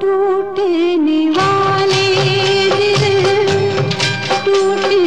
टूटने वाले दिल टूट